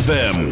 ZFM.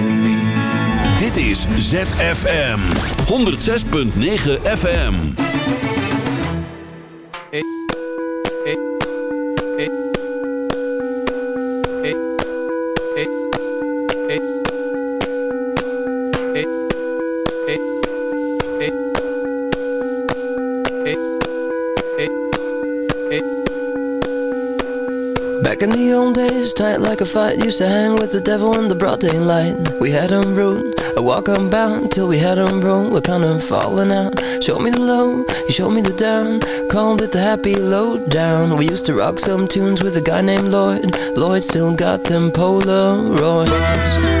Is ZFM 106.9 FM. Back in the old days, tight like a fight, used to hang with the devil in the broad daylight. We had rude, a walk on bound till we had 'em roll. We're kind of falling out. Show me the low, you showed me the down. Called it the happy lowdown. We used to rock some tunes with a guy named Lloyd. Lloyd still got them Polaroids.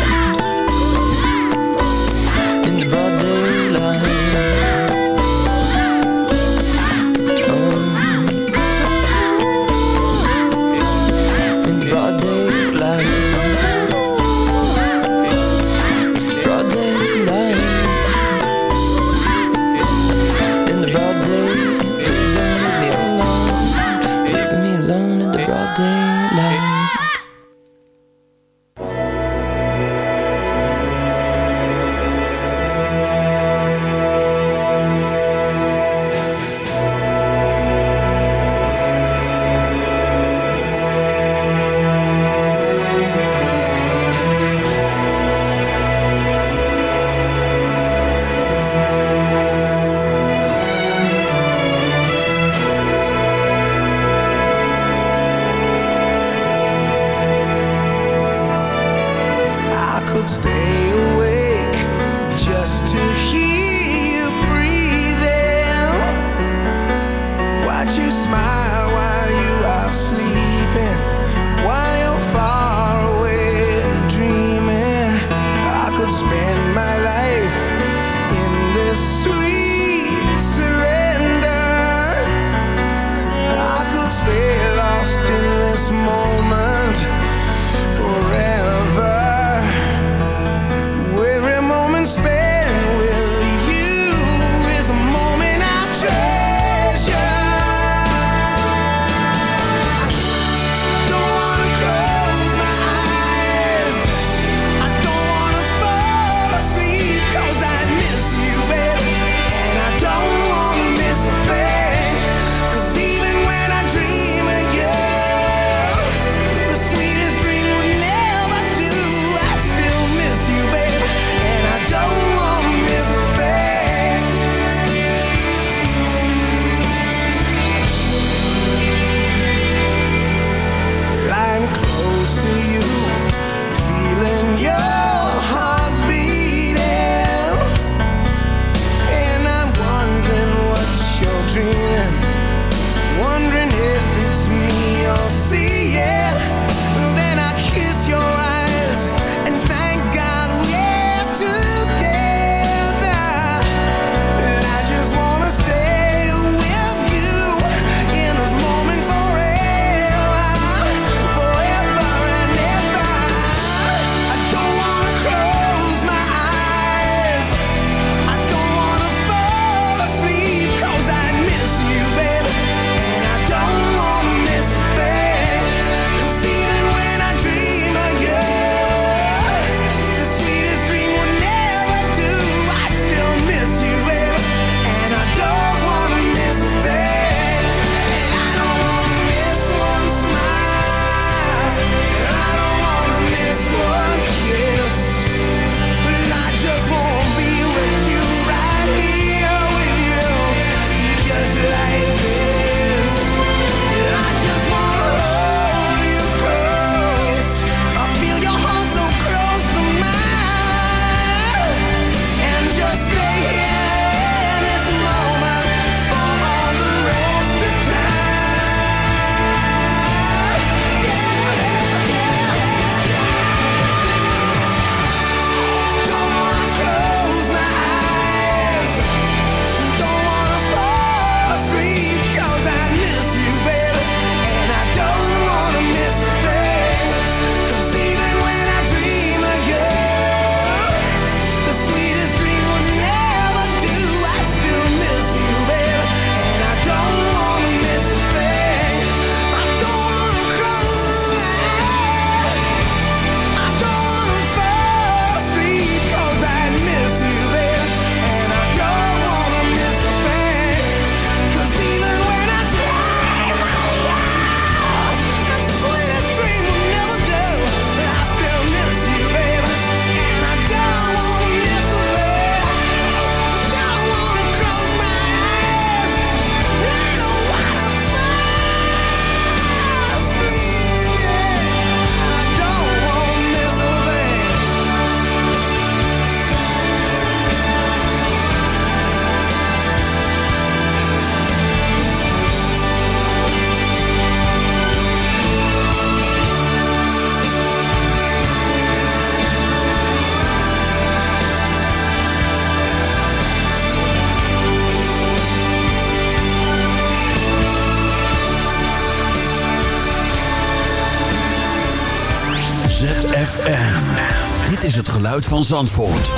Van Zandvoort.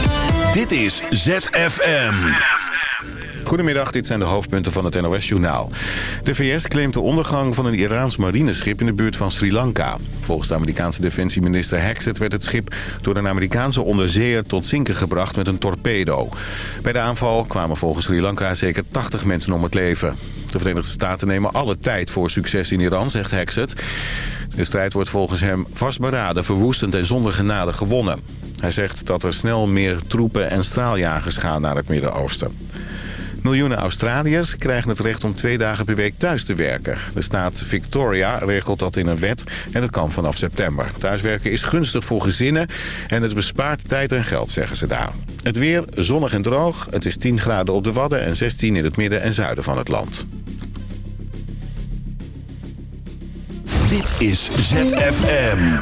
Dit is ZFM. Goedemiddag, dit zijn de hoofdpunten van het NOS-journaal. De VS claimt de ondergang van een Iraans marineschip in de buurt van Sri Lanka. Volgens de Amerikaanse defensieminister Hexet werd het schip door een Amerikaanse onderzeeër tot zinken gebracht met een torpedo. Bij de aanval kwamen volgens Sri Lanka zeker 80 mensen om het leven. De Verenigde Staten nemen alle tijd voor succes in Iran, zegt Hexet. De strijd wordt volgens hem vastberaden, verwoestend en zonder genade gewonnen. Hij zegt dat er snel meer troepen en straaljagers gaan naar het Midden-Oosten. Miljoenen Australiërs krijgen het recht om twee dagen per week thuis te werken. De staat Victoria regelt dat in een wet en dat kan vanaf september. Thuiswerken is gunstig voor gezinnen en het bespaart tijd en geld, zeggen ze daar. Het weer zonnig en droog. Het is 10 graden op de Wadden en 16 in het midden en zuiden van het land. Dit is ZFM.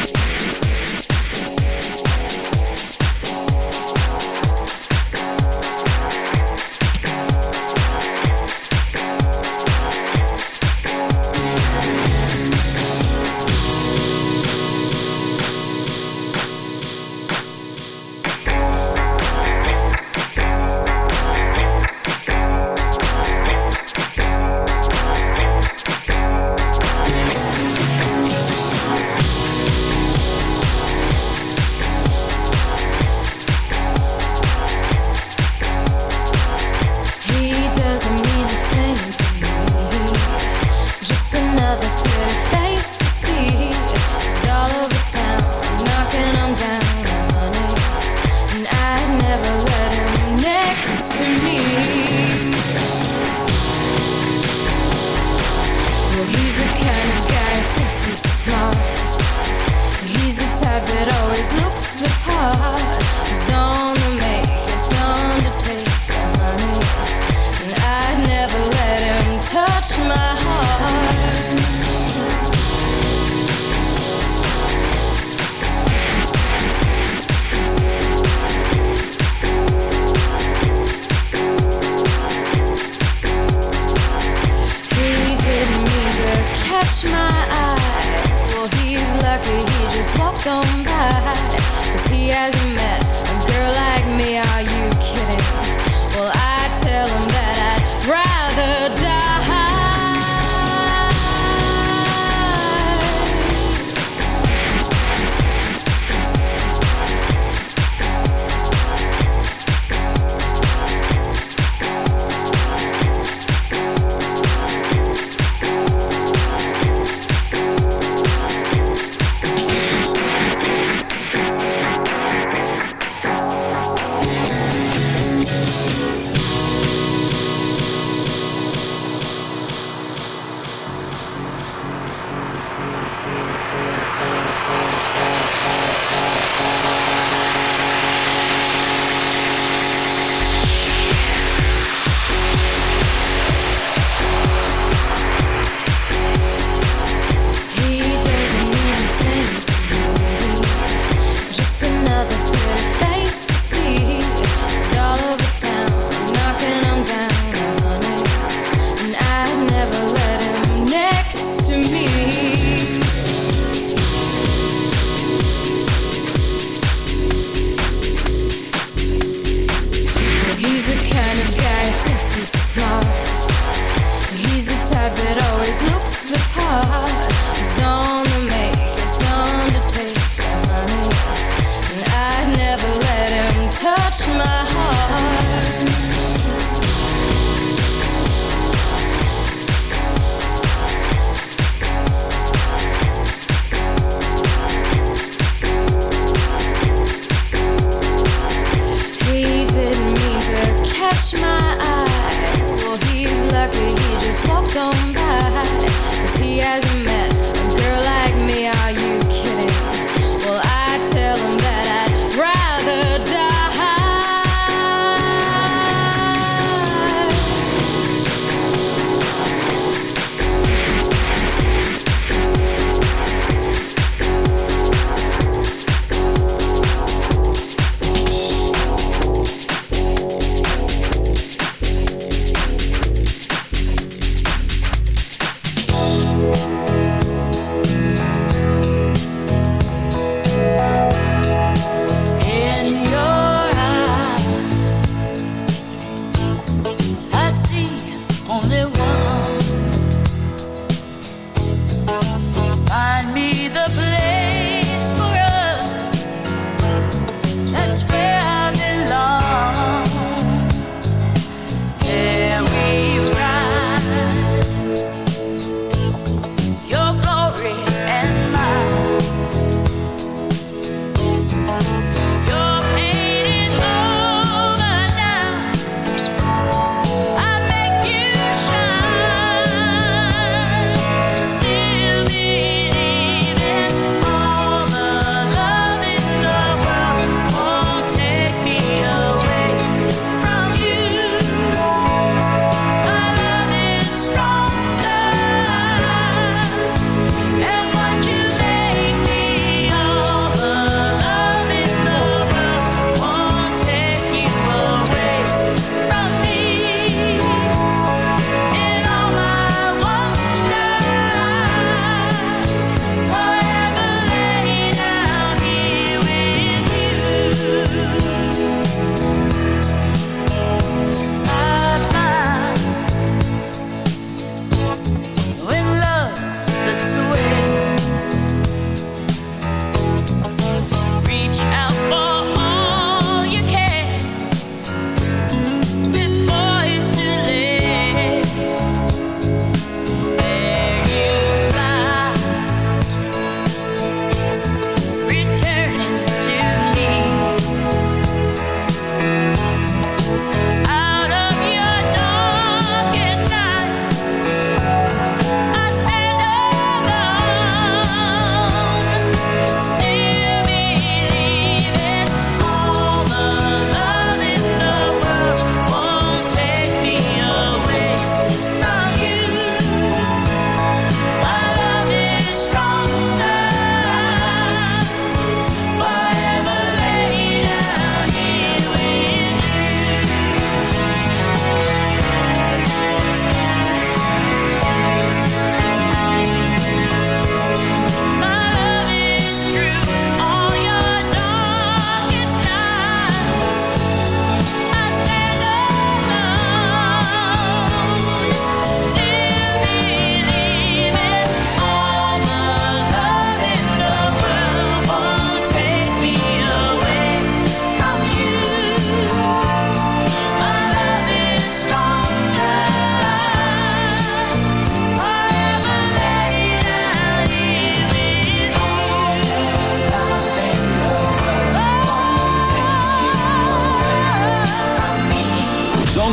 don't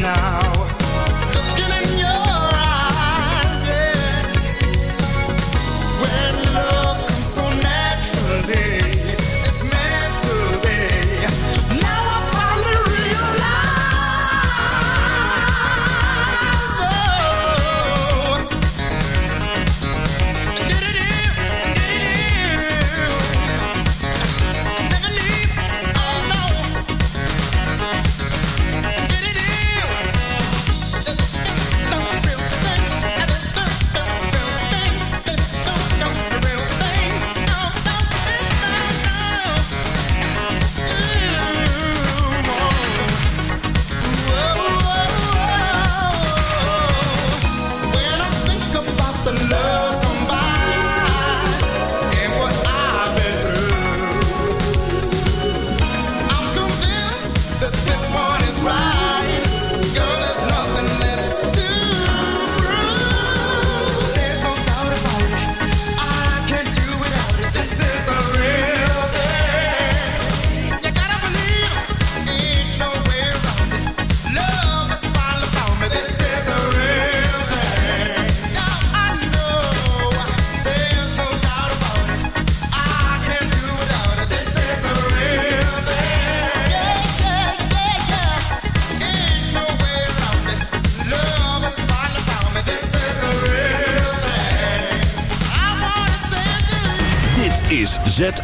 now.